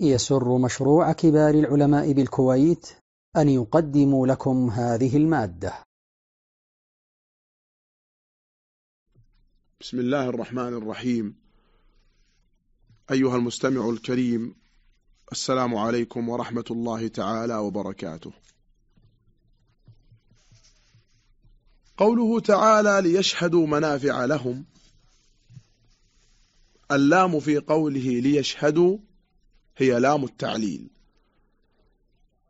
يسر مشروع كبار العلماء بالكويت أن يقدم لكم هذه المادة. بسم الله الرحمن الرحيم. أيها المستمع الكريم السلام عليكم ورحمة الله تعالى وبركاته. قوله تعالى ليشهدوا منافع لهم اللام في قوله ليشهدوا هي لام التعليل.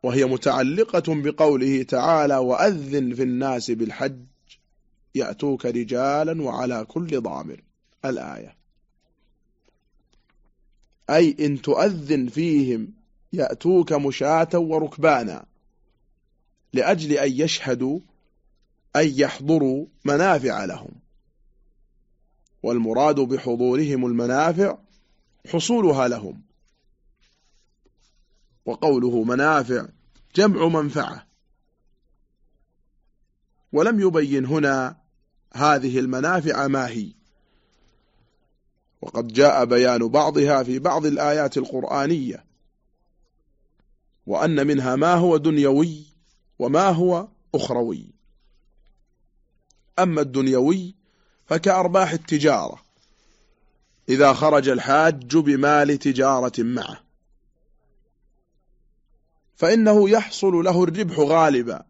وهي متعلقة بقوله تعالى وأذن في الناس بالحج يأتوك رجالا وعلى كل ضامر. الآية. أي إن تؤذن فيهم يأتوك مشاة وركبانا لأجل أن يشهدوا أن يحضروا منافع لهم. والمراد بحضورهم المنافع حصولها لهم. وقوله منافع جمع منفعة. ولم يبين هنا هذه المنافع ما هي. وقد جاء بيان بعضها في بعض الآيات القرآنية. وأن منها ما هو دنيوي وما هو أخروي. أما الدنيوي فكأرباح التجارة. إذا خرج الحاج بمال تجارة معه. فإنه يحصل له الربح غالبا.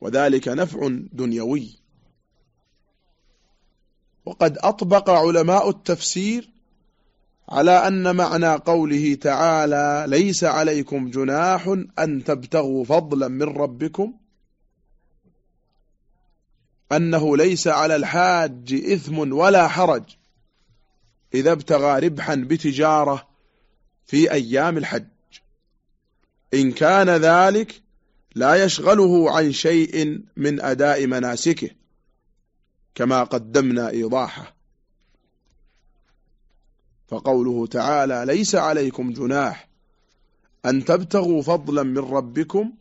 وذلك نفع دنيوي. وقد أطبق علماء التفسير على أن معنى قوله تعالى ليس عليكم جناح أن تبتغوا فضلا من ربكم أنه ليس على الحاج إثم ولا حرج. إذا ابتغى ربحا بتجارة في أيام الحج. إن كان ذلك لا يشغله عن شيء من أداء مناسكه كما قدمنا إيضاحه فقوله تعالى ليس عليكم جناح أن تبتغوا فضلا من ربكم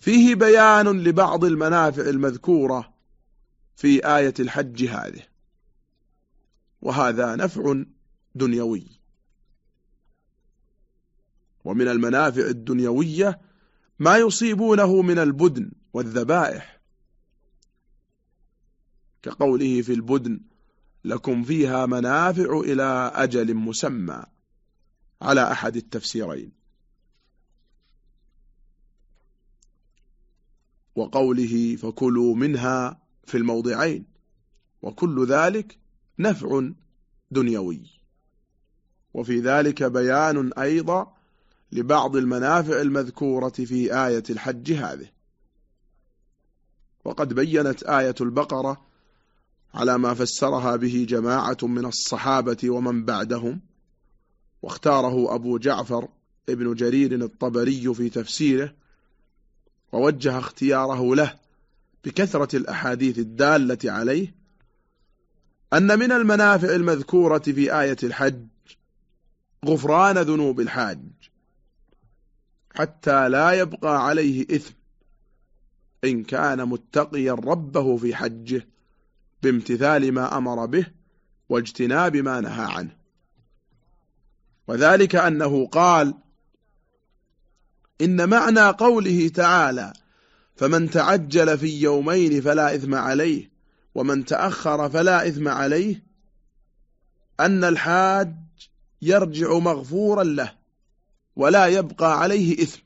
فيه بيان لبعض المنافع المذكورة في آية الحج هذه وهذا نفع دنيوي. ومن المنافع الدنيوية ما يصيبونه من البدن والذبائح. كقوله في البدن لكم فيها منافع إلى أجل مسمى على أحد التفسيرين. وقوله فكلوا منها في الموضعين وكل ذلك نفع دنيوي. وفي ذلك بيان أيضا لبعض المنافع المذكورة في آية الحج هذه. وقد بينت آية البقرة على ما فسرها به جماعة من الصحابة ومن بعدهم واختاره أبو جعفر ابن جرير الطبري في تفسيره ووجه اختياره له بكثرة الأحاديث الدالة عليه أن من المنافع المذكورة في آية الحج غفران ذنوب الحاج. حتى لا يبقى عليه إثم. إن كان متقيا ربه في حجه بامتثال ما أمر به واجتناب ما نهى عنه. وذلك أنه قال إن معنى قوله تعالى فمن تعجل في يومين فلا إثم عليه ومن تأخر فلا إثم عليه أن الحاج يرجع مغفورا له. ولا يبقى عليه إثم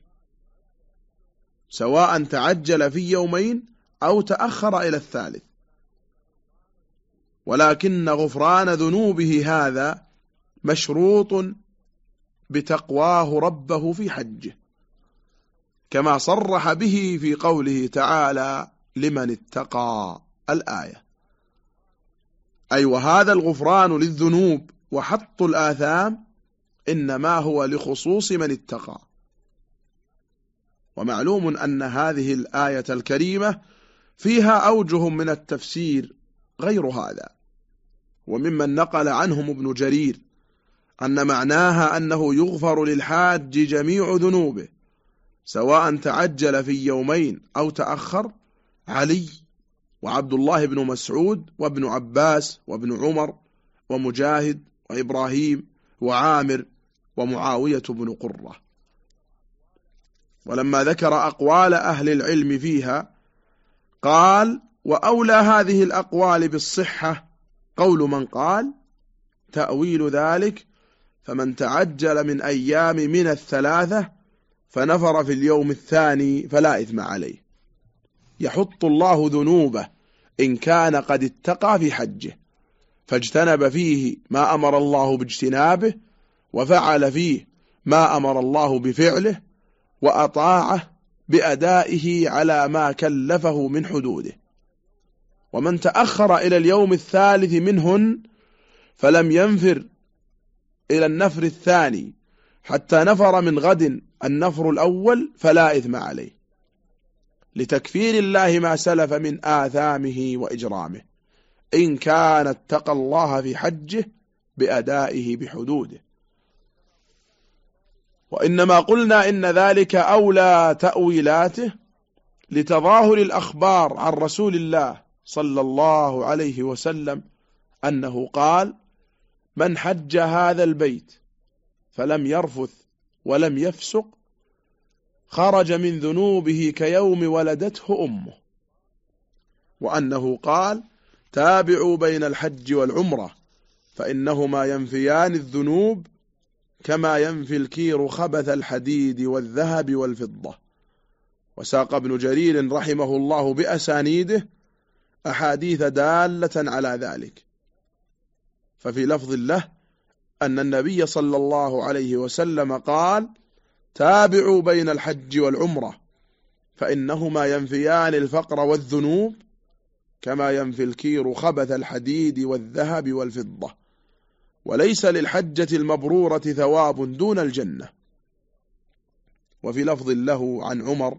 سواء تعجل في يومين أو تأخر إلى الثالث. ولكن غفران ذنوبه هذا مشروط بتقواه ربه في حجه كما صرح به في قوله تعالى لمن اتقى الآية أي وهذا الغفران للذنوب وحط الآثام إنما هو لخصوص من اتقى. ومعلوم أن هذه الآية الكريمة فيها أوجه من التفسير غير هذا وممن نقل عنهم ابن جرير أن معناها أنه يغفر للحاج جميع ذنوبه سواء تعجل في يومين أو تأخر علي وعبد الله بن مسعود وابن عباس وابن عمر ومجاهد وإبراهيم وعامر ومعاوية بن قرة. ولما ذكر أقوال أهل العلم فيها قال وأولى هذه الأقوال بالصحة. قول من قال تأويل ذلك فمن تعجل من أيام من الثلاثة فنفر في اليوم الثاني فلا إثم عليه. يحط الله ذنوبه إن كان قد اتقى في حجه فاجتنب فيه ما أمر الله باجتنابه وفعل فيه ما أمر الله بفعله وأطاعه بأدائه على ما كلفه من حدوده. ومن تأخر إلى اليوم الثالث منهن فلم ينفر إلى النفر الثاني حتى نفر من غد النفر الأول فلا إثم عليه. لتكفير الله ما سلف من آثامه وإجرامه. إن كان اتقى الله في حجه بأدائه بحدوده. وإنما قلنا إن ذلك أولى تأويلاته لتظاهر الأخبار عن رسول الله صلى الله عليه وسلم أنه قال من حج هذا البيت فلم يرفث ولم يفسق خرج من ذنوبه كيوم ولدته أمه. وأنه قال تابعوا بين الحج والعمرة فإنهما ينفيان الذنوب كما ينفي الكير خبث الحديد والذهب والفضة. وساق ابن جرير رحمه الله بأسانيده أحاديث دالة على ذلك. ففي لفظ له أن النبي صلى الله عليه وسلم قال تابعوا بين الحج والعمرة فإنهما ينفيان الفقر والذنوب كما ينفي الكير خبث الحديد والذهب والفضة. وليس للحجة المبرورة ثواب دون الجنة. وفي لفظ له عن عمر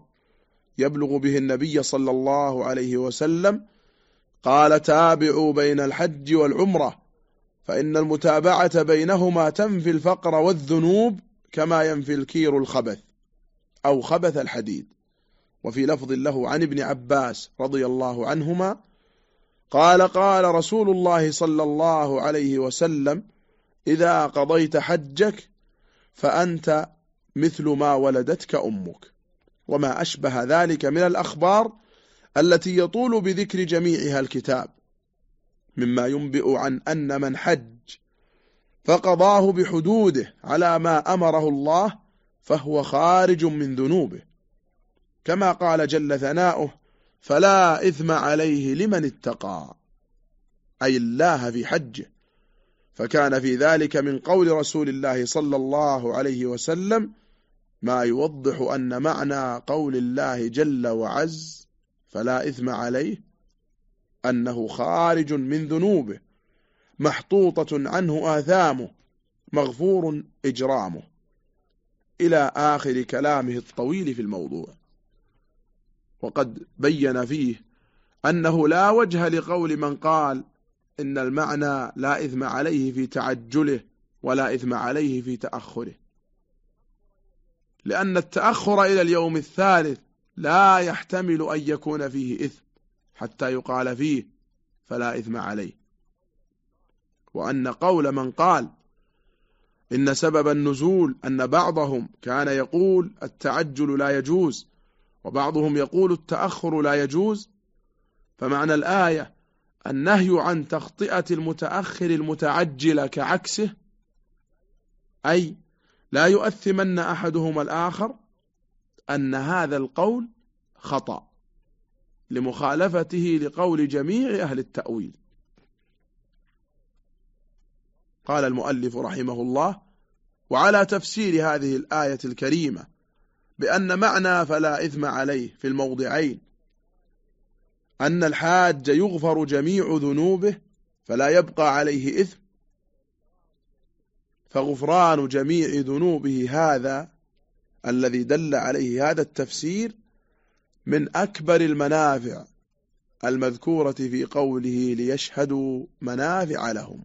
يبلغ به النبي صلى الله عليه وسلم قال تابعوا بين الحج والعمرة فإن المتابعة بينهما تنفي الفقر والذنوب كما ينفي الكير الخبث أو خبث الحديد. وفي لفظ له عن ابن عباس رضي الله عنهما قال قال رسول الله صلى الله عليه وسلم إذا قضيت حجك فأنت مثل ما ولدتك أمك. وما أشبه ذلك من الأخبار التي يطول بذكر جميعها الكتاب مما ينبئ عن أن من حج فقضاه بحدوده على ما أمره الله فهو خارج من ذنوبه. كما قال جل ثناؤه فلا إثم عليه لمن اتقى أي الله في حجه. فكان في ذلك من قول رسول الله صلى الله عليه وسلم ما يوضح أن معنى قول الله جل وعز فلا إثم عليه أنه خارج من ذنوبه محطوطة عنه آثامه مغفور إجرامه. إلى آخر كلامه الطويل في الموضوع. وقد بين فيه أنه لا وجه لقول من قال إن المعنى لا إثم عليه في تعجله ولا إثم عليه في تأخره. لأن التأخر إلى اليوم الثالث لا يحتمل أن يكون فيه إثم حتى يقال فيه فلا إثم عليه. وأن قول من قال إن سبب النزول أن بعضهم كان يقول التعجل لا يجوز وبعضهم يقول التأخر لا يجوز فمعنى الآية النهي عن تخطئة المتأخر المتعجل كعكسه أي لا يؤثمن أحدهما الآخر أن هذا القول خطأ لمخالفته لقول جميع أهل التأويل. قال المؤلف رحمه الله وعلى تفسير هذه الآية الكريمة بأن معنى فلا إثم عليه في الموضعين أن الحاج يغفر جميع ذنوبه فلا يبقى عليه إثم. فغفران جميع ذنوبه هذا الذي دل عليه هذا التفسير من أكبر المنافع المذكورة في قوله ليشهدوا منافع لهم.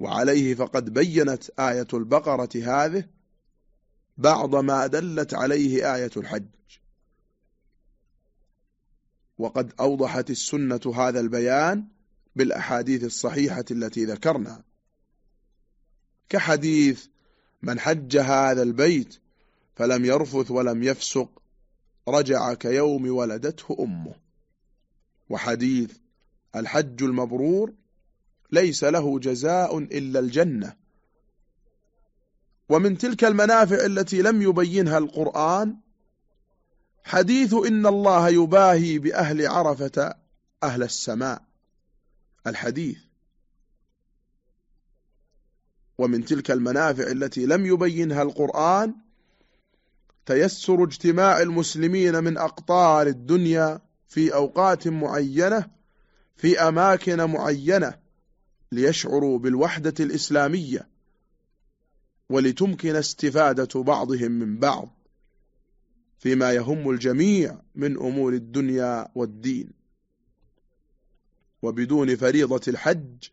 وعليه فقد بينت آية البقرة هذه بعض ما دلت عليه آية الحج. وقد أوضحت السنة هذا البيان بالأحاديث الصحيحة التي ذكرنا كحديث من حج هذا البيت فلم يرفث ولم يفسق رجع كيوم ولدته أمه. وحديث الحج المبرور ليس له جزاء إلا الجنة. ومن تلك المنافع التي لم يبينها القرآن حديث إن الله يباهي بأهل عرفة أهل السماء. الحديث. ومن تلك المنافع التي لم يبينها القرآن تيسر اجتماع المسلمين من أقطار الدنيا في أوقات معينة في أماكن معينة ليشعروا بالوحدة الإسلامية ولتمكن استفادة بعضهم من بعض. فيما يهم الجميع من أمور الدنيا والدين. وبدون فريضة الحج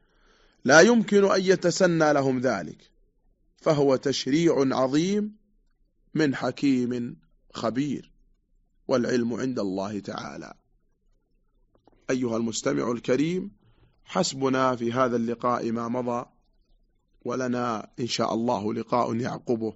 لا يمكن أن يتسنى لهم ذلك فهو تشريع عظيم من حكيم خبير والعلم عند الله تعالى. أيها المستمع الكريم حسبنا في هذا اللقاء ما مضى ولنا إن شاء الله لقاء يعقبه.